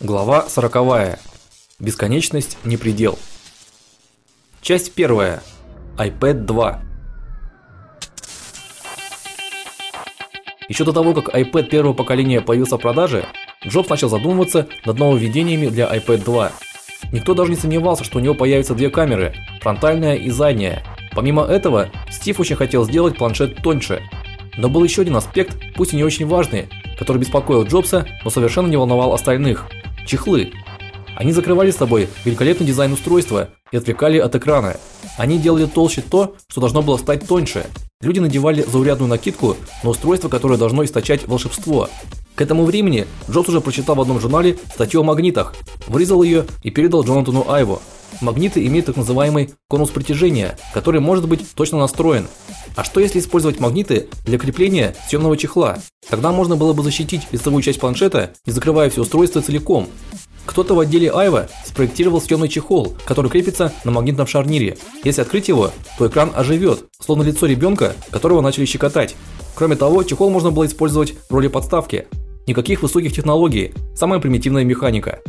Глава сороковая. Бесконечность не предел. Часть первая. iPad 2. Еще до того, как iPad первого поколения появился в продаже, Джобс начал задумываться над нововведениями для iPad 2. Никто даже не сомневался, что у него появятся две камеры, фронтальная и задняя. Помимо этого, Стив очень хотел сделать планшет тоньше. Но был еще один аспект, пусть и не очень важный, который беспокоил Джобса, но совершенно не волновал остальных чехлы. Они закрывали с собой великолепный дизайн устройства и отвлекали от экрана. Они делали толще то, что должно было стать тоньше. Люди надевали заурядную накидку на устройство, которое должно источать волшебство. К этому времени Джобс уже прочитал в одном журнале статью о магнитах, вырезал ее и передал Джонатану Айву. Магниты имеют так называемый конус притяжения, который может быть точно настроен. А что если использовать магниты для крепления съемного чехла? Тогда можно было бы защитить лицевую часть планшета, не закрывая все устройство целиком. Кто-то в отделе Айва спроектировал съемный чехол, который крепится на магнитном шарнире. Если открыть его, то экран оживет, словно лицо ребенка, которого начали щекотать. Кроме того, чехол можно было использовать в роли подставки. Никаких высоких технологий, самая примитивная механика.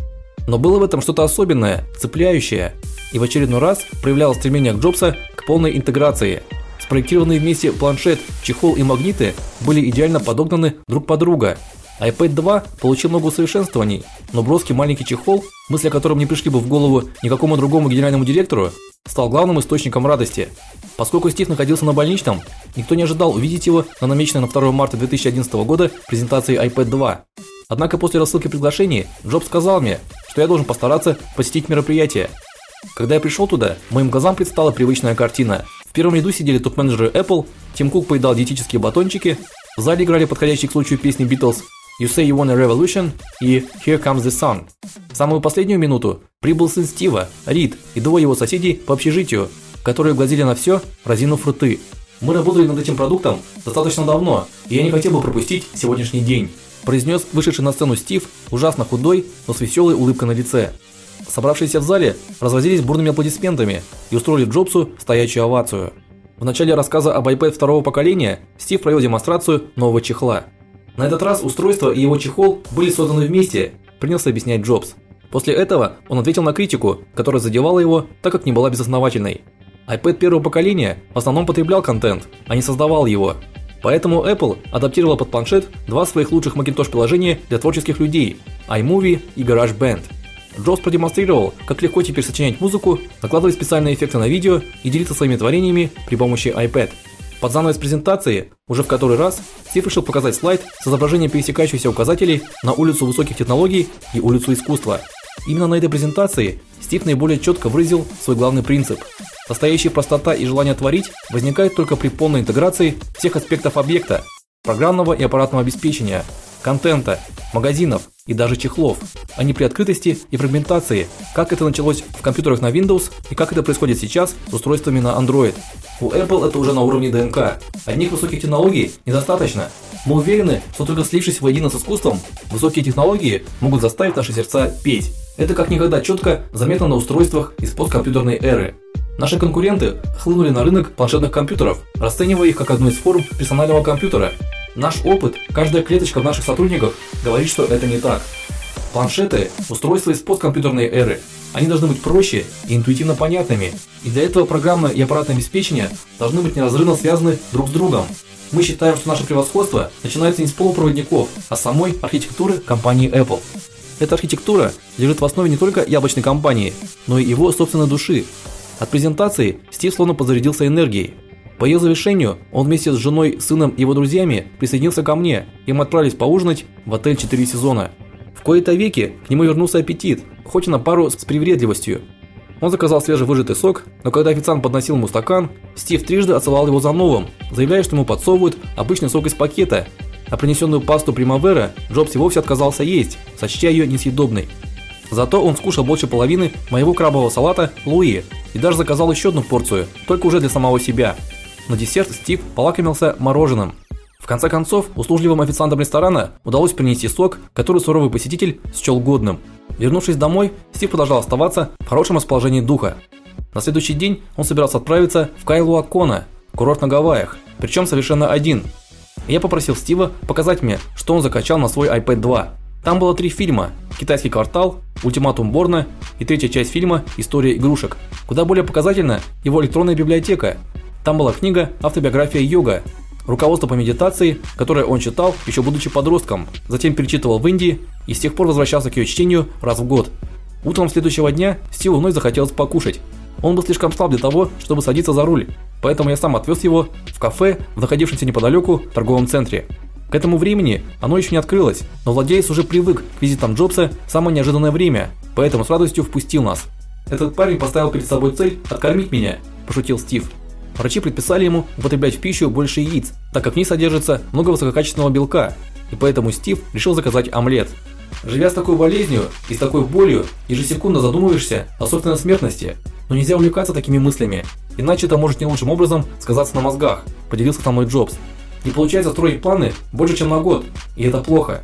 Но было в этом что-то особенное, цепляющее, и в очередной раз проявляло стремление Джобса к полной интеграции. Спроектированные вместе планшет, чехол и магниты были идеально подогнаны друг под друга. iPad 2 получил много усовершенствований, но броский маленький чехол, мысли о котором не пришли бы в голову никакому другому генеральному директору, стал главным источником радости. Поскольку Стив находился на больничном, никто не ожидал увидеть его на намеченной на 2 марта 2011 года презентации iPad 2. Однако после рассылки приглашений Джобс сказал мне, что я должен постараться посетить мероприятие. Когда я пришел туда, моим глазам предстала привычная картина. В первом ряду сидели топ-менеджеры Apple, Тим Кук поедал диетические батончики, в зале играли подходящие к случаю песни Beatles You Say You Want a Revolution и Here Comes the Sun. В самую последнюю минуту прибыл сын Стива, Рид, и двое его соседей по общежитию, которые глазели на все, разинув рты. Мы работали над этим продуктом достаточно давно, и я не хотел бы пропустить сегодняшний день, произнес вышедший на сцену Стив, ужасно худой, но с веселой улыбкой на лице. Собравшиеся в зале разразились бурными аплодисментами и устроили Джобсу стоячую овацию. В начале рассказа об iPad второго поколения Стив провел демонстрацию нового чехла. На этот раз устройство и его чехол были созданы вместе, принялся объяснять Джобс. После этого он ответил на критику, которая задевала его, так как не была безосновательной. iPad первого поколения в основном потреблял контент, а не создавал его. Поэтому Apple адаптировала под планшет два своих лучших Macintosh приложения для творческих людей iMovie и GarageBand. Джобс продемонстрировал, как легко теперь сочинять музыку, накладывать специальные эффекты на видео и делиться своими творениями при помощи iPad. Под занавес презентации, уже в который раз, Стив решил показать слайд с изображением пересекающихся указателей на улицу высоких технологий и улицу искусства. Именно на этой презентации Стив наиболее четко выразил свой главный принцип. Настоящая простота и желание творить возникает только при полной интеграции всех аспектов объекта, программного и аппаратного обеспечения, контента, магазинов и даже чехлов, а не при открытости и фрагментации, как это началось в компьютерах на Windows и как это происходит сейчас с устройствами на Android. У Apple это уже на уровне ДНК. Одних высоких технологий недостаточно. Мы уверены, что только слившись воедино с искусством, высокие технологии могут заставить наши сердца петь. Это как никогда четко заметно на устройствах из посткомпьютерной эры. Наши конкуренты хлынули на рынок планшетных компьютеров, расценивая их как одну из форм персонального компьютера. Наш опыт, каждая клеточка в наших сотрудниках говорит, что это не так. Планшеты – устройства из посткомпьютерной эры. Они должны быть проще и интуитивно понятными, и для этого программное и аппаратное обеспечение должны быть неразрывно связаны друг с другом. Мы считаем, что наше превосходство начинается не с полупроводников, а с самой архитектуры компании Apple. Эта архитектура лежит в основе не только яблочной компании, но и его собственной души, от презентации Стив словно подзарядился энергией. По ее завершению он вместе с женой, сыном и его друзьями присоединился ко мне, и мы отправились поужинать в отель «Четыре сезона». В кои-то веки к нему вернулся аппетит, хоть и на пару с привередливостью. Он заказал свежевыжатый сок, но когда официант подносил ему стакан, Стив трижды отсылал его за новым, заявляя, что ему подсовывают обычный сок из пакета, а принесенную пасту Примавера Джобс и вовсе отказался есть, сочтя ее несъедобной. Зато он скушал больше половины моего крабового салата Луи и даже заказал еще одну порцию, только уже для самого себя. На десерт Стив полакомился мороженым. В конце концов, услужливым официантам ресторана удалось принести сок, который суровый посетитель счел годным. Вернувшись домой, Стив продолжал оставаться в хорошем расположении духа. На следующий день он собирался отправиться в Кайлуакона, курорт на Гавайях, причем совершенно один. Я попросил Стива показать мне, что он закачал на свой iPad 2. Там было три фильма: Китайский квартал, Ультиматум Борна и третья часть фильма История игрушек. Куда более показательна его электронная библиотека. Там была книга Автобиография йога, руководство по медитации, которое он читал еще будучи подростком, затем перечитывал в Индии и с тех пор возвращался к ее чтению раз в год. Утром следующего дня Стиву вновь захотелось покушать. Он был слишком слаб для того, чтобы садиться за руль, поэтому я сам отвез его в кафе в находившемся неподалеку торговом центре. К этому времени оно еще не открылось, но владелец уже привык к визитам Джобса в самое неожиданное время, поэтому с радостью впустил нас. Этот парень поставил перед собой цель откормить меня, пошутил Стив. Врачи предписали ему употреблять в пищу больше яиц, так как в ней содержится много высококачественного белка, и поэтому Стив решил заказать омлет. Живя с такой болезнью и с такой болью, ежесекундно задумываешься о собственной смертности, но нельзя увлекаться такими мыслями, иначе это может не лучшим образом сказаться на мозгах, поделился со мной Джобс. Не получается строить планы больше, чем на год, и это плохо.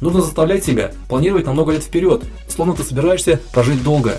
Нужно заставлять себя планировать на много лет вперед, словно ты собираешься прожить долго.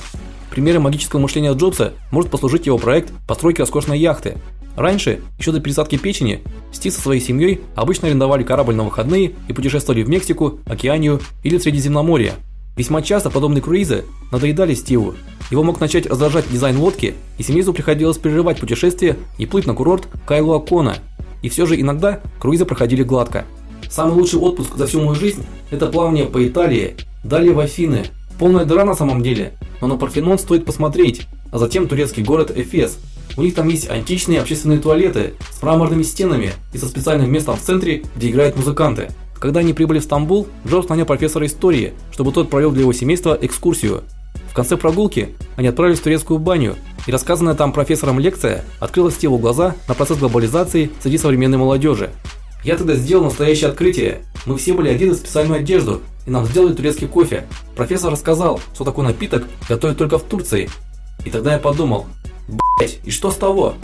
Примером магического мышления Джобса может послужить его проект постройки роскошной яхты. Раньше, еще до пересадки печени, Стив со своей семьей обычно арендовали корабль на выходные и путешествовали в Мексику, Океанию или Средиземноморье. Весьма часто подобные круизы надоедали Стиву. Его мог начать раздражать дизайн лодки, и семейству приходилось прерывать путешествие и плыть на курорт Кайлуакона. И все же иногда круизы проходили гладко. Самый лучший отпуск за всю мою жизнь это плавание по Италии, далее в Афины. Полная дыра на самом деле, но на Парфенон стоит посмотреть, а затем турецкий город Эфес. У них там есть античные общественные туалеты с мраморными стенами и со специальным местом в центре, где играют музыканты. Когда они прибыли в Стамбул, Джобс нанял профессора истории, чтобы тот провел для его семейства экскурсию. В конце прогулки они отправились в турецкую баню, и рассказанная там профессором лекция открыла Стиву глаза на процесс глобализации среди современной молодежи. Я тогда сделал настоящее открытие. Мы все были одеты в специальную одежду, и нам сделали турецкий кофе. Профессор рассказал, что такой напиток готовят только в Турции. И тогда я подумал, блять, и что с того?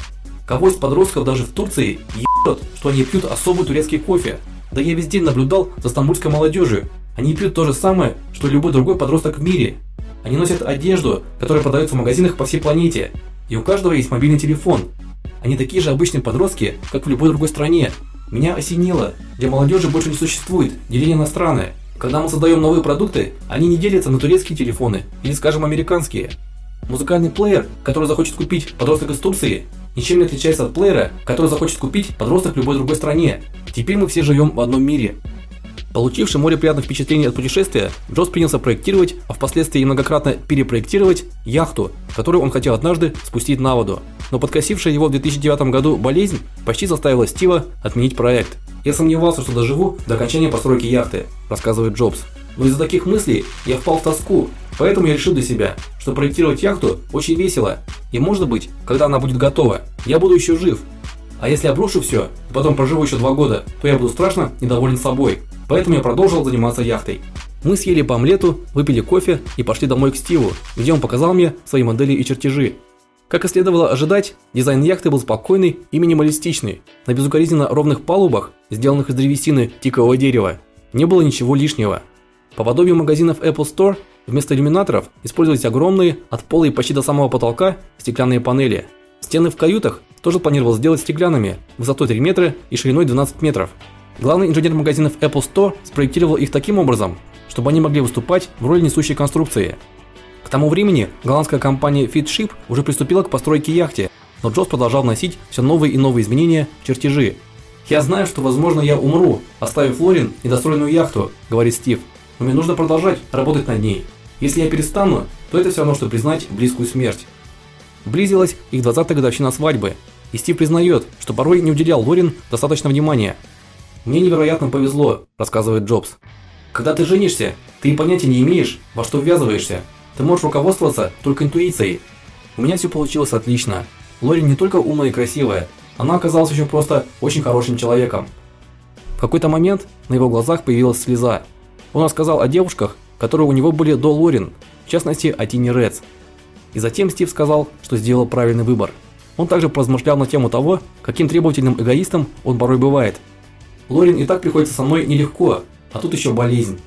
Кого из подростков даже в Турции ебет, что они пьют особый турецкий кофе? Да я весь день наблюдал за стамбульской молодежью. Они пьют то же самое, что любой другой подросток в мире. Они носят одежду, которая продается в магазинах по всей планете, и у каждого есть мобильный телефон. Они такие же обычные подростки, как в любой другой стране. Меня осенило. Для молодежи больше не существует деления на страны. Когда мы создаем новые продукты, они не делятся на турецкие телефоны или, скажем, американские. Музыкальный плеер, который захочет купить подросток из Турции, ничем не отличается от плеера, который захочет купить подросток в любой другой стране. Теперь мы все живем в одном мире. Получивший море приятных впечатлений от путешествия, Джобс принялся проектировать, а впоследствии многократно перепроектировать яхту, которую он хотел однажды спустить на воду. Но подкосившая его в 2009 году болезнь почти заставила Стива отменить проект. Я сомневался, что доживу до окончания постройки яхты, рассказывает Джобс. Но из-за таких мыслей я впал в тоску, поэтому я решил для себя, что проектировать яхту очень весело, и может быть, когда она будет готова, я буду еще жив. А если я брошу все и потом проживу еще два года, то я буду страшно недоволен собой. Поэтому я продолжил заниматься яхтой. Мы съели по омлету, выпили кофе и пошли домой к Стиву, где он показал мне свои модели и чертежи. Как и следовало ожидать, дизайн яхты был спокойный и минималистичный. На безукоризненно ровных палубах, сделанных из древесины тикового дерева, не было ничего лишнего. По подобию магазинов Apple Store, вместо иллюминаторов использовались огромные, от пола и почти до самого потолка, стеклянные панели. Стены в каютах тоже планировал сделать стеклянными, высотой 3 метра и шириной 12 метров. Главный инженер магазинов Apple Store спроектировал их таким образом, чтобы они могли выступать в роли несущей конструкции. К тому времени голландская компания Fitship уже приступила к постройке яхты, но Джобс продолжал вносить все новые и новые изменения в чертежи. "Я знаю, что, возможно, я умру, оставив Лорин недостроенную яхту", говорит Стив. "Но мне нужно продолжать работать над ней. Если я перестану, то это все равно что признать близкую смерть". Близилась их 20-я годовщина свадьбы, и Стив признает, что порой не уделял Лорин достаточно внимания. Мне невероятно повезло, рассказывает Джобс. Когда ты женишься, ты и понятия не имеешь, во что ввязываешься. Ты можешь руководствоваться только интуицией. У меня все получилось отлично. Лори не только умная и красивая, она оказалась еще просто очень хорошим человеком. В какой-то момент на его глазах появилась слеза. Он рассказал о девушках, которые у него были до Лорин, в частности, о Тине Редс. И затем Стив сказал, что сделал правильный выбор. Он также поразмышлял на тему того, каким требовательным эгоистом он порой бывает – Лорин и так приходится со мной нелегко, а тут еще болезнь.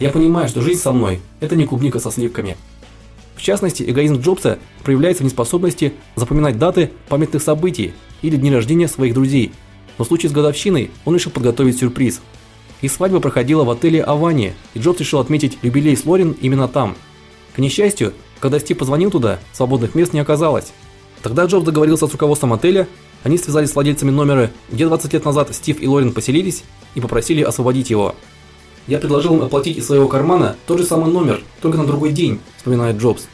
Я понимаю, что жизнь со мной это не клубника со сливками. В частности, эгоизм Джобса проявляется в неспособности запоминать даты памятных событий или дни рождения своих друзей. Но в случае с годовщиной он решил подготовить сюрприз. Их свадьба проходила в отеле Авани, и Джобс решил отметить юбилей с Лорен именно там. К несчастью, когда Стив позвонил туда, свободных мест не оказалось. Тогда Джобс договорился с руководством отеля, они связались с владельцами номера, где 20 лет назад Стив и Лорен поселились, и попросили освободить его. Я предложил им оплатить из своего кармана тот же самый номер, только на другой день, вспоминает Джобс.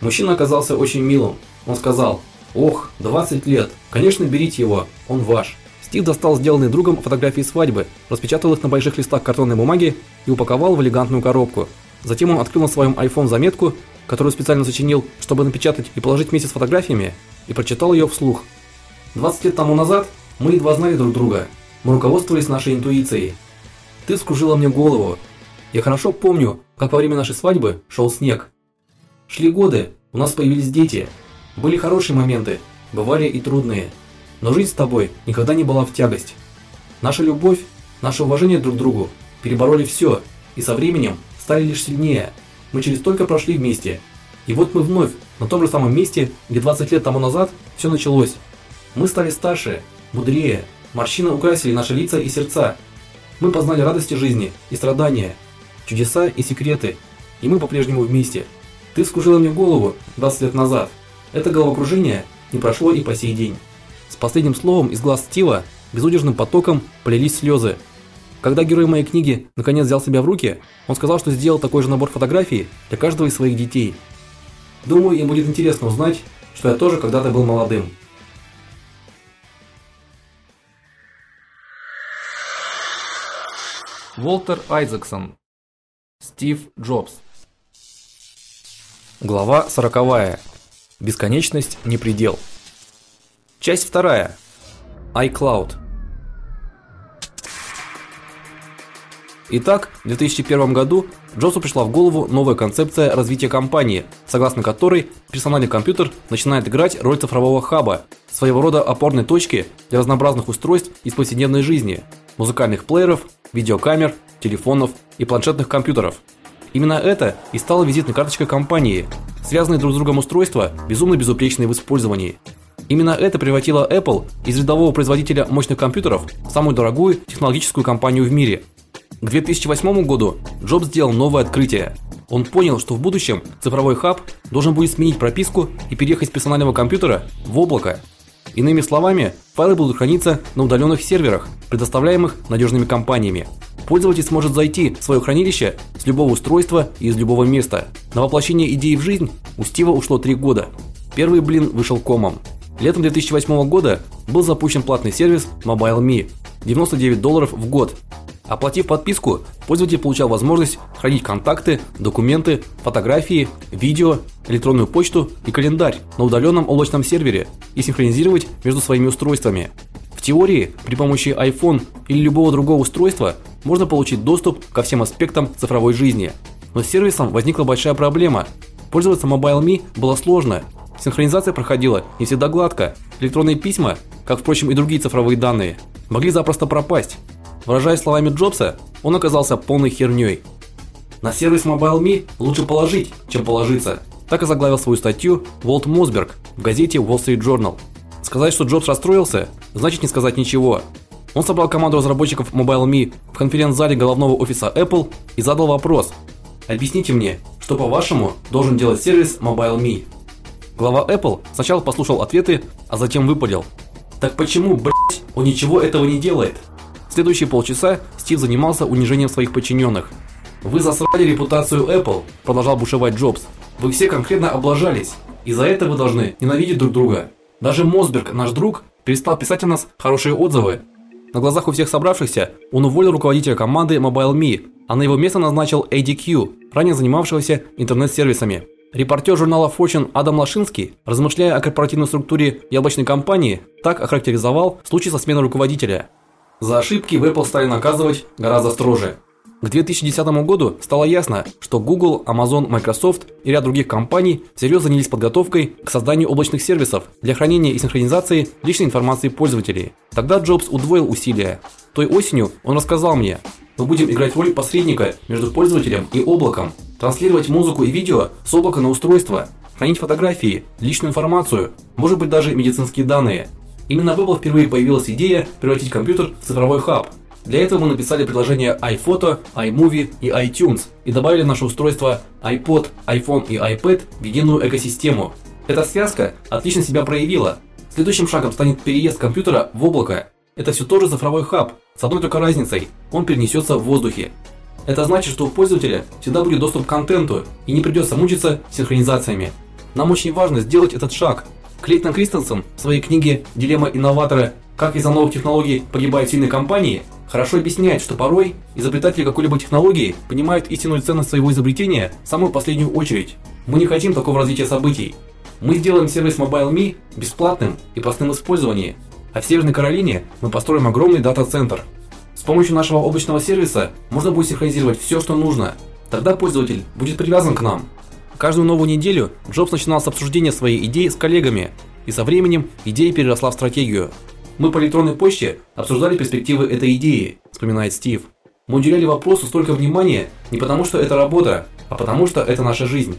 Мужчина оказался очень милым. Он сказал: "Ох, 20 лет. Конечно, берите его, он ваш". Стив достал сделанные другом фотографии свадьбы, распечатал их на больших листах картонной бумаги и упаковал в элегантную коробку. Затем он открыл на своем iPhone заметку, которую специально сочинил, чтобы напечатать и положить вместе с фотографиями, и прочитал ее вслух. 20 лет тому назад мы едва знали друг друга. Мы руководствовались нашей интуицией. Ты вскружила мне голову. Я хорошо помню, как во время нашей свадьбы шел снег. Шли годы, у нас появились дети. Были хорошие моменты, бывали и трудные. Но жизнь с тобой никогда не была в тягость. Наша любовь, наше уважение друг к другу перебороли все, и со временем стали лишь сильнее. Мы через столько прошли вместе. И вот мы вновь на том же самом месте, где 20 лет тому назад все началось. Мы стали старше, мудрее, морщины украсили наши лица и сердца. Мы познали радости жизни и страдания, чудеса и секреты, и мы по-прежнему вместе. Ты вскружила мне голову 20 лет назад. Это головокружение не прошло и по сей день. С последним словом из глаз Стива безудержным потоком полились слезы. Когда герой моей книги наконец взял себя в руки, он сказал, что сделал такой же набор фотографий для каждого из своих детей. Думаю, им будет интересно узнать, что я тоже когда-то был молодым. Волтер Айзексон. Стив Джобс. Глава сороковая. Бесконечность не предел. Часть вторая. iCloud. Итак, в 2001 году Джобсу пришла в голову новая концепция развития компании, согласно которой персональный компьютер начинает играть роль цифрового хаба, своего рода опорной точки для разнообразных устройств из повседневной жизни: музыкальных плееров, видеокамер, телефонов и планшетных компьютеров. Именно это и стало визитной карточкой компании. Связанные друг с другом устройства безумно безупречные в использовании. Именно это превратило Apple из рядового производителя мощных компьютеров в самую дорогую технологическую компанию в мире. К 2008 году Джобс сделал новое открытие. Он понял, что в будущем цифровой хаб должен будет сменить прописку и переехать с персонального компьютера в облако. Иными словами, файлы будут храниться на удаленных серверах, предоставляемых надежными компаниями. Пользователь сможет зайти в свое хранилище с любого устройства и из любого места. На воплощение идеи в жизнь у Стива ушло три года. Первый блин вышел комом. Летом 2008 года был запущен платный сервис MobileMe. 99 долларов в год. Оплатив подписку, пользователь получал возможность хранить контакты, документы, фотографии, видео, электронную почту и календарь на удаленном облачном сервере и синхронизировать между своими устройствами. В теории, при помощи iPhone или любого другого устройства можно получить доступ ко всем аспектам цифровой жизни. Но с сервисом возникла большая проблема. Пользоваться MobileMe было сложно. Синхронизация проходила не всегда гладко. Электронные письма, как впрочем и другие цифровые данные, могли запросто пропасть. Выражаясь словами Джобса, он оказался полной херней. На сервис MobileMe лучше положить, чем положиться. Так и заглавил свою статью Волт Мосберг в газете Wall Street Journal. Сказать, что Джобс расстроился, значит не сказать ничего. Он собрал команду разработчиков MobileMe в конференц-зале головного офиса Apple и задал вопрос: "Объясните мне, что по-вашему должен делать сервис MobileMe?" Глава Apple сначала послушал ответы, а затем выпалил: "Так почему, блядь, он ничего этого не делает?" Следующие полчаса Стив занимался унижением своих подчиненных. "Вы засрали репутацию Apple", продолжал бушевать Джобс. "Вы все конкретно облажались, и за это вы должны ненавидеть друг друга. Даже Мосберг, наш друг, перестал писать о нас хорошие отзывы, на глазах у всех собравшихся он уволил руководителя команды MobileMe, а на его место назначил ADQ, ранее занимавшегося интернет-сервисами. Репортер журнала Fortune Адам Лашинский, размышляя о корпоративной структуре яблочной компании, так охарактеризовал случай со сменой руководителя. За ошибки в Apple стали наказывать гораздо строже. К 2010 году стало ясно, что Google, Amazon, Microsoft и ряд других компаний всерьез занялись подготовкой к созданию облачных сервисов для хранения и синхронизации личной информации пользователей. Тогда Джобс удвоил усилия. Той осенью он рассказал мне: "Мы будем играть роль посредника между пользователем и облаком, транслировать музыку и видео с облака на устройство, хранить фотографии, личную информацию, может быть даже медицинские данные". Именно в Apple впервые появилась идея превратить компьютер в цифровой хаб. Для этого мы написали приложения iPhoto, iMovie и iTunes и добавили наше устройство iPod, iPhone и iPad в единую экосистему. Эта связка отлично себя проявила. Следующим шагом станет переезд компьютера в облако. Это все тоже цифровой хаб, с одной только разницей он перенесется в воздухе. Это значит, что у пользователя всегда будет доступ к контенту и не придется мучиться синхронизациями. Нам очень важно сделать этот шаг. Клейтон Кристенсен в своей книге Дилемма инноватора как из-за новых технологий погибают сильные компании, хорошо объясняет, что порой изобретатели какой-либо технологии понимают истинную ценность своего изобретения в самую последнюю очередь. Мы не хотим такого развития событий. Мы сделаем сервис MobileMe бесплатным и простым в использовании, а в Северной Каролине мы построим огромный дата-центр. С помощью нашего облачного сервиса можно будет синхронизировать все, что нужно. Тогда пользователь будет привязан к нам. Каждую новую неделю Джобс начинал с обсуждения своей идеи с коллегами, и со временем идея переросла в стратегию. Мы по электронной почте обсуждали перспективы этой идеи, вспоминает Стив. Мы уделяли вопросу столько внимания не потому, что это работа, а потому что это наша жизнь.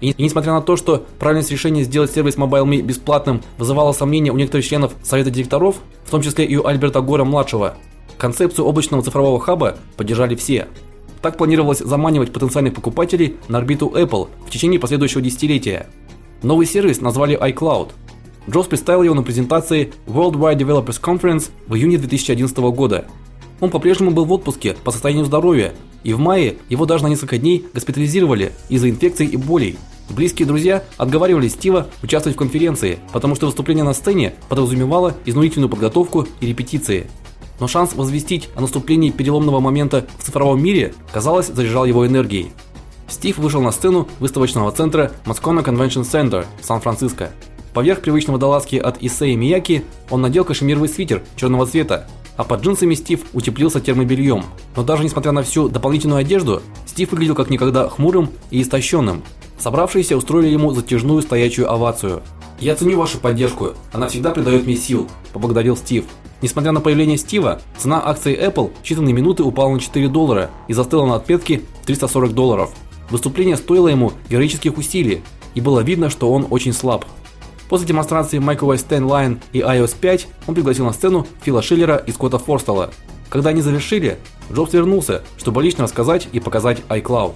И, несмотря на то, что правильность решения сделать сервис MobileMe бесплатным вызывало сомнения у некоторых членов совета директоров, в том числе и у Альберта Гора младшего, концепцию облачного цифрового хаба поддержали все. Так планировалось заманивать потенциальных покупателей на орбиту Apple в течение последующего десятилетия. Новый сервис назвали iCloud, Джобс представил его на презентации Worldwide Developers Conference в июне 2011 года. Он по-прежнему был в отпуске по состоянию здоровья, и в мае его даже на несколько дней госпитализировали из-за инфекций и болей. Близкие друзья отговаривали Стива участвовать в конференции, потому что выступление на сцене подразумевало изнурительную подготовку и репетиции. Но шанс возвестить о наступлении переломного момента в цифровом мире, казалось, заряжал его энергией. Стив вышел на сцену выставочного центра Moscone Convention Center в Сан-Франциско. Поверх привычного даласки от Исеи Мияки он надел кашемировый свитер черного цвета, а под джинсами Стив утеплился термобельем. Но даже несмотря на всю дополнительную одежду, Стив выглядел как никогда хмурым и истощенным. Собравшиеся устроили ему затяжную стоячую овацию. "Я ценю вашу поддержку. Она всегда придает мне сил", поблагодарил Стив. Несмотря на появление Стива, цена акций Apple в считанные минуты упала на 4 доллара и застыла на отметке 340 долларов. Выступление стоило ему героических усилий, и было видно, что он очень слаб. После демонстрации macOS X Line и iOS 5 он пригласил на сцену Фила Шиллера и Скотта Форстелла. Когда они завершили, Джобс вернулся, чтобы лично рассказать и показать iCloud.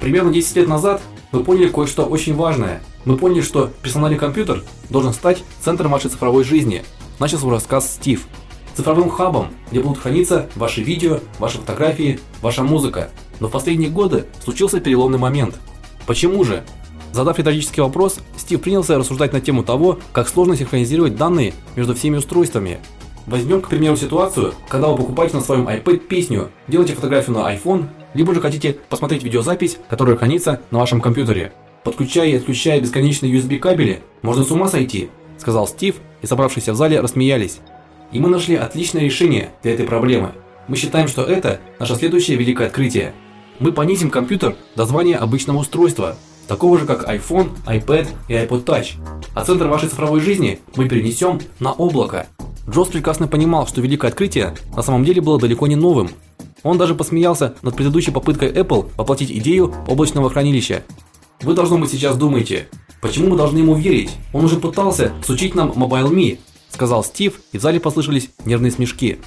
Примерно 10 лет назад мы поняли кое-что очень важное. Мы поняли, что персональный компьютер должен стать центром вашей цифровой жизни. Начал свой рассказ Стив. Цифровым хабом, где будут храниться ваши видео, ваши фотографии, ваша музыка. Но в последние годы случился переломный момент. Почему же? Задав риторический вопрос, Стив принялся рассуждать на тему того, как сложно синхронизировать данные между всеми устройствами. Возьмем, к примеру, ситуацию, когда вы покупаете на своем iPad песню, делаете фотографию на iPhone, либо же хотите посмотреть видеозапись, которая хранится на вашем компьютере. Подключая и отключая бесконечные USB кабели, можно с ума сойти, сказал Стив, и собравшиеся в зале рассмеялись. И мы нашли отличное решение для этой проблемы. Мы считаем, что это наше следующее великое открытие. Мы понизим компьютер до звания обычного устройства, такого же как iPhone, iPad и iPod Touch. А центр вашей цифровой жизни мы перенесем на облако. Джобс прекрасно понимал, что великое открытие на самом деле было далеко не новым. Он даже посмеялся над предыдущей попыткой Apple воплотить идею облачного хранилища. Вы должно быть сейчас думаете, почему мы должны ему верить? Он уже пытался сучить нам MobileMe, сказал Стив, и в зале послышались нервные смешки.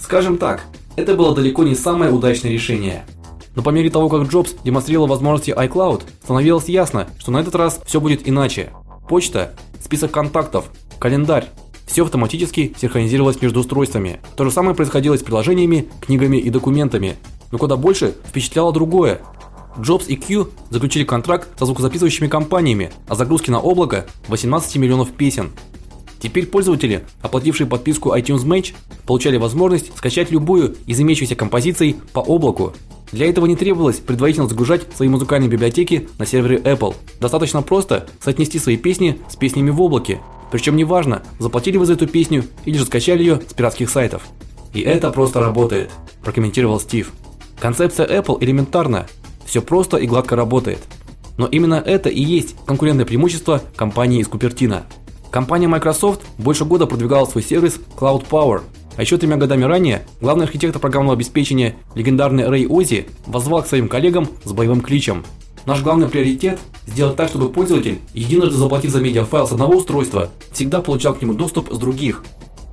Скажем так, это было далеко не самое удачное решение. Но по мере того, как Джобс демонстрировал возможности iCloud, становилось ясно, что на этот раз все будет иначе. Почта, список контактов, календарь все автоматически синхронизировалось между устройствами. То же самое происходило с приложениями, книгами и документами. Но куда больше впечатляло другое. Джобс и Q заключили контракт со звукозаписывающими компаниями о загрузке на облако 18 миллионов песен. Теперь пользователи, оплатившие подписку iTunes Match, получали возможность скачать любую из имеющихся композиций по облаку для этого не требовалось предварительно загружать свои музыкальные библиотеки на сервере Apple. Достаточно просто соотнести свои песни с песнями в облаке. Причем неважно, заплатили вы за эту песню или же скачали ее с пиратских сайтов. И это просто работает, прокомментировал Стив. Концепция Apple элементарна. Все просто и гладко работает. Но именно это и есть конкурентное преимущество компании из Купертино. Компания Microsoft больше года продвигала свой сервис Cloud Power, а еще тремя годами ранее главный архитектор программного обеспечения легендарный Рэй Ози воззвал к своим коллегам с боевым кличем: "Наш главный приоритет сделать так, чтобы пользователь, единожды заплатив за медиафайл с одного устройства, всегда получал к нему доступ с других".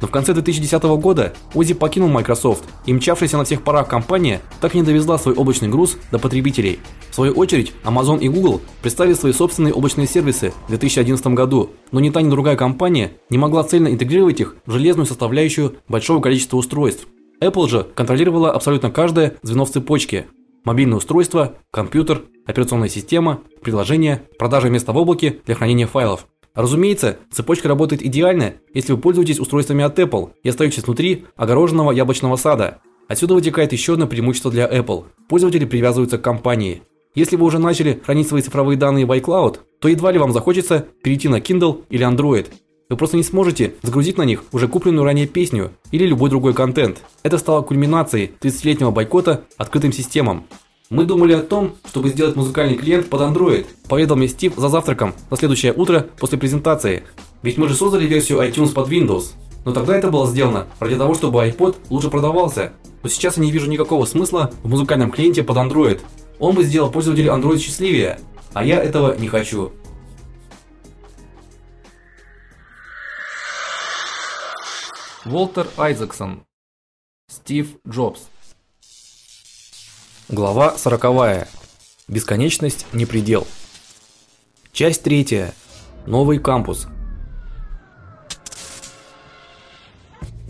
Но в конце 2010 года Ози покинул Microsoft, и мчавшаяся на всех парах компания так и не довезла свой облачный груз до потребителей. В свою очередь, Amazon и Google представили свои собственные облачные сервисы в 2011 году, но ни та, ни другая компания не могла цельно интегрировать их в железную составляющую большого количества устройств. Apple же контролировала абсолютно каждое звено в цепочке: мобильное устройство, компьютер, операционная система, приложение, продажа места в облаке для хранения файлов. Разумеется, цепочка работает идеально, если вы пользуетесь устройствами от Apple и остаетесь внутри огороженного яблочного сада. Отсюда вытекает еще одно преимущество для Apple. Пользователи привязываются к компании. Если вы уже начали хранить свои цифровые данные в iCloud, то едва ли вам захочется перейти на Kindle или Android. Вы просто не сможете загрузить на них уже купленную ранее песню или любой другой контент. Это стало кульминацией 30-летнего бойкота открытым системам. Мы думали о том, чтобы сделать музыкальный клиент под Android, поведал мне Стив за завтраком на следующее утро после презентации. Ведь мы же создали версию iTunes под Windows. Но тогда это было сделано ради того, чтобы iPod лучше продавался. Но сейчас я не вижу никакого смысла в музыкальном клиенте под Android. Он бы сделал пользователей Android счастливее, а я этого не хочу. Волтер Айзексон. Стив Джобс. Глава сороковая. Бесконечность не предел. Часть третья. Новый кампус.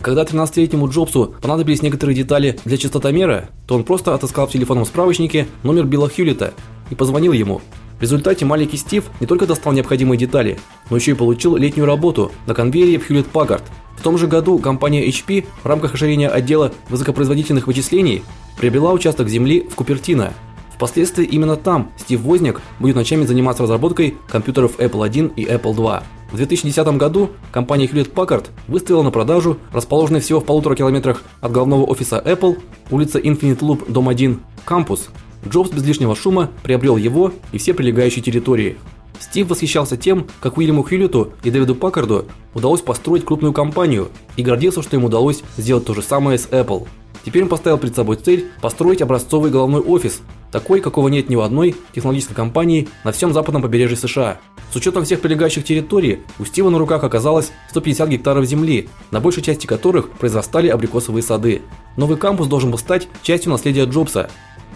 Когда 13-летнему Джобсу понадобились некоторые детали для частотомера, то он просто отыскал в телефонном справочнике номер Билла Хьюлита и позвонил ему. В результате маленький Стив не только достал необходимые детали, но еще и получил летнюю работу на конвейере в Hewlett-Packard. В том же году компания HP в рамках расширения отдела высокопроизводительных вычислений приобрела участок земли в Купертино. Впоследствии именно там Стив Возняк будет ночами заниматься разработкой компьютеров Apple I и Apple II. В 2010 году компания Hewlett Packard выставила на продажу расположенный всего в полутора километрах от главного офиса Apple, улица Infinite Loop, дом 1, кампус. Джобс без лишнего шума приобрел его и все прилегающие территории. Стив восхищался тем, как Уильяму Хьюлету и Дэвиду Паккарду удалось построить крупную компанию и гордился, что им удалось сделать то же самое с Apple. Теперь он поставил перед собой цель построить образцовый головной офис, такой, какого нет ни у одной технологической компании на всем западном побережье США. С учетом всех прилегающих территорий, у Стива на руках оказалось 150 гектаров земли, на большей части которых произрастали абрикосовые сады. Новый кампус должен был стать частью наследия Джобса,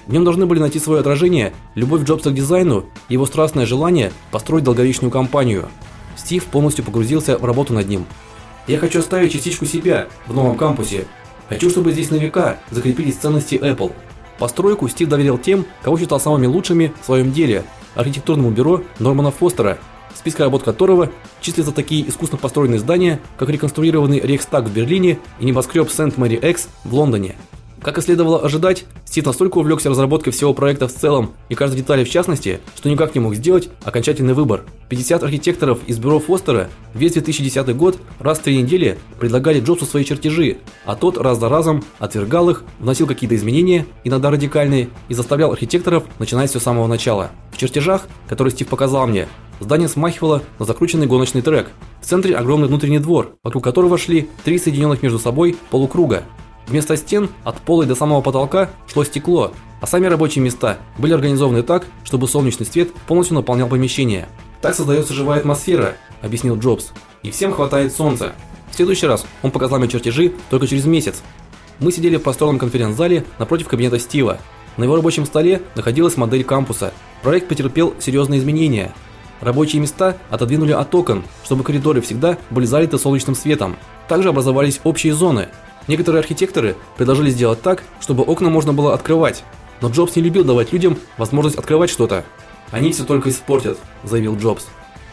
в нем должны были найти свое отражение любовь Джобса к дизайну и его страстное желание построить долговечную компанию. Стив полностью погрузился в работу над ним. Я хочу оставить частичку себя в новом кампусе. Хочу, чтобы здесь на века закрепились ценности Apple. Постройку Стив доверил тем, кого считал самыми лучшими в своем деле архитектурному бюро Нормана Фостера, в списке работ которого числятся такие искусно построенные здания, как реконструированный Рейхстаг в Берлине и небоскреб Сент-Мэри-Экс в Лондоне. Как и следовало ожидать, Стив настолько увлекся разработкой всего проекта в целом и каждой детали в частности, что никак не мог сделать окончательный выбор. 50 архитекторов из бюро Фостера весь 2010 год раз в три недели предлагали Джобсу свои чертежи, а тот раз за разом отвергал их, вносил какие-то изменения, иногда радикальные, и заставлял архитекторов начинать все с самого начала. В чертежах, которые Стив показал мне, здание смахивало на закрученный гоночный трек. В центре огромный внутренний двор, вокруг которого шли три соединенных между собой полукруга. Вместо стен от пола до самого потолка шло стекло, а сами рабочие места были организованы так, чтобы солнечный свет полностью наполнял помещение. Так создается живая атмосфера, объяснил Джобс. И всем хватает солнца. В следующий раз он показал мне чертежи только через месяц. Мы сидели в просторном конференц-зале напротив кабинета Стива. На его рабочем столе находилась модель кампуса. Проект потерпел серьезные изменения. Рабочие места отодвинули от окон, чтобы коридоры всегда были залиты солнечным светом. Также образовались общие зоны, Некоторые архитекторы предложили сделать так, чтобы окна можно было открывать, но Джобс не любил давать людям возможность открывать что-то. Они все только испортят, заявил Джобс.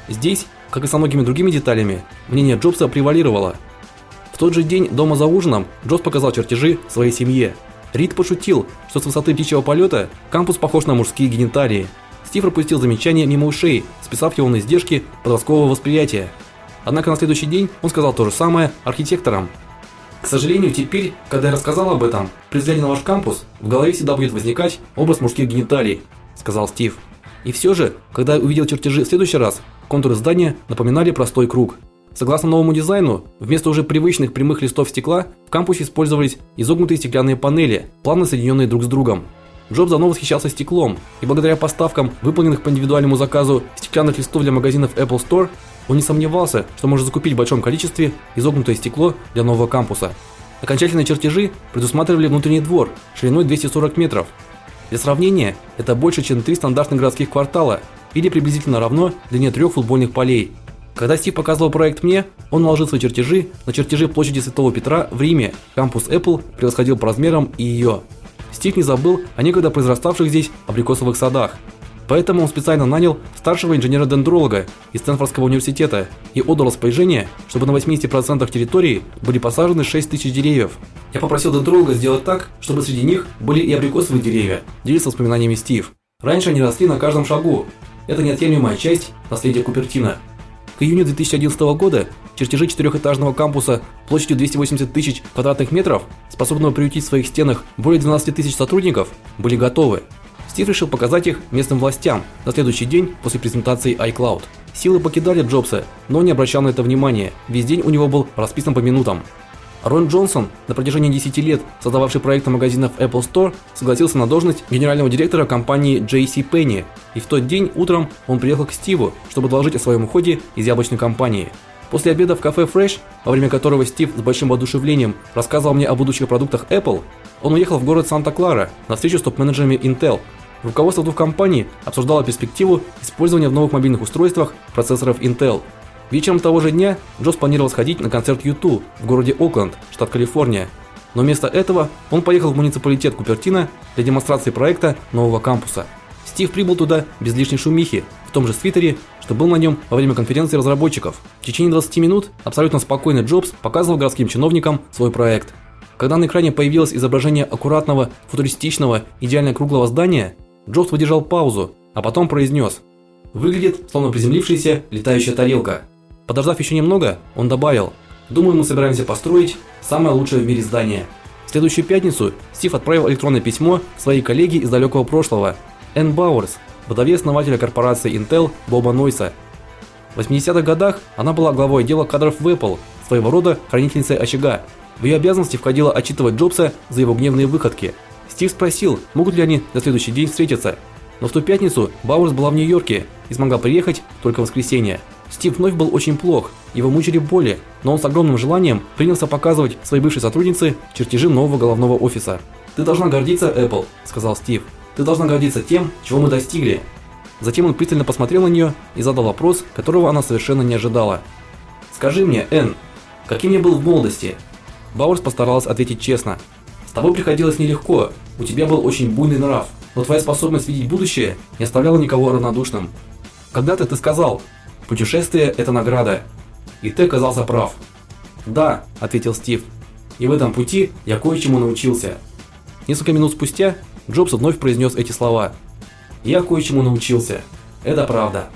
Здесь, как и со многими другими деталями, мнение Джобса превалировало. В тот же день дома за ужином Джобс показал чертежи своей семье. Рид пошутил, что с высоты птичьего полета кампус похож на мужские гениталии. Стив пропустил замечание мимо ушей, списав его на издержки подросткового восприятия. Однако на следующий день он сказал то же самое архитекторам. К сожалению, теперь, когда я рассказал об этом, при взгляде на ваш кампус, в голове всегда будет возникать образ мужских гениталий, сказал Стив. И все же, когда я увидел чертежи в следующий раз, контуры здания напоминали простой круг. Согласно новому дизайну, вместо уже привычных прямых листов стекла в кампусе использовались изогнутые стеклянные панели, плавно соединенные друг с другом. Джобс давно восхищался стеклом, и благодаря поставкам, выполненных по индивидуальному заказу стеклянных листов для магазинов Apple Store, Он не сомневался, что может закупить в большом количестве изогнутое стекло для нового кампуса. Окончательные чертежи предусматривали внутренний двор шириной 240 метров. Для сравнения, это больше, чем три стандартных городских квартала или приблизительно равно длине трех футбольных полей. Когда Стив показывал проект мне, он наложил свои чертежи на чертежи площади Святого Петра в Риме. Кампус Apple превосходил по размерам и ее. Стив не забыл о некогда произраставших здесь абрикосовых садах. Поэтому он специально нанял старшего инженера-дендролога из Стэнфордского университета и отдал распоряжение, чтобы на 80% территории были посажены 6 тысяч деревьев. Я попросил дендролога сделать так, чтобы среди них были и абрикосовые деревья, делится воспоминаниями Стив. Раньше они росли на каждом шагу. Это неотъемлемая часть наследия Купертино. К июню 2011 года чертежи четырехэтажного кампуса площадью 280 тысяч квадратных метров, способного приютить в своих стенах более 12 тысяч сотрудников, были готовы. Стив решил показать их местным властям на следующий день после презентации iCloud. Силы покидали Джобса, но он не обращал на это внимания. Весь день у него был расписан по минутам. Рон Джонсон, на протяжении 10 лет создававший проекты магазинов Apple Store, согласился на должность генерального директора компании JC Penney, и в тот день утром он приехал к Стиву, чтобы доложить о своем уходе из яблочной компании. После обеда в кафе Fresh, во время которого Стив с большим воодушевлением рассказывал мне о будущих продуктах Apple, он уехал в город Санта-Клара на встречу с топ-менеджерами Intel. Руководство двух компаний обсуждало перспективу использования в новых мобильных устройствах процессоров Intel. Вечером того же дня Джобс планировал сходить на концерт U2 в городе Окленд, штат Калифорния. Но вместо этого он поехал в муниципалитет Купертино для демонстрации проекта нового кампуса. Стив прибыл туда без лишней шумихи, в том же свитере, что был на нем во время конференции разработчиков. В течение 20 минут абсолютно спокойный Джобс показывал городским чиновникам свой проект. Когда на экране появилось изображение аккуратного, футуристичного, идеально круглого здания, Джобс выдержал паузу, а потом произнес: "Выглядит словно приземлившаяся летающая тарелка". Подождав еще немного, он добавил: "Думаю, мы собираемся построить самое лучшее в мире здание". В следующую пятницу Стив отправил электронное письмо своей коллеге из далекого прошлого, Энн Бауэрс, вдове основателя корпорации Intel Боба Нойса. В 80-х годах она была главой отдела кадров в Apple, своего рода хранительницей очага. В ее обязанности входило отчитывать Джобса за его гневные выходки. Стив спросил, могут ли они на следующий день встретиться. Но в ту пятницу Бауэрс была в Нью-Йорке и смогла приехать только в воскресенье. Стив вновь был очень плох, его мучили боли, но он с огромным желанием принялся показывать своей бывшей сотруднице чертежи нового головного офиса. "Ты должна гордиться, Apple", сказал Стив. "Ты должна гордиться тем, чего мы достигли". Затем он пристально посмотрел на нее и задал вопрос, которого она совершенно не ожидала. "Скажи мне, Энн, каким я был в молодости?" Бауэрс постаралась ответить честно. "С тобой приходилось нелегко. У тебя был очень буйный нрав, но твоя способность видеть будущее не оставляла никого равнодушным. Когда-то ты сказал: Путешествие это награда. И ты оказался прав. Да, ответил Стив. И в этом пути я кое-чему научился. Несколько минут спустя Джобс вновь произнес эти слова. Я кое-чему научился. Это правда.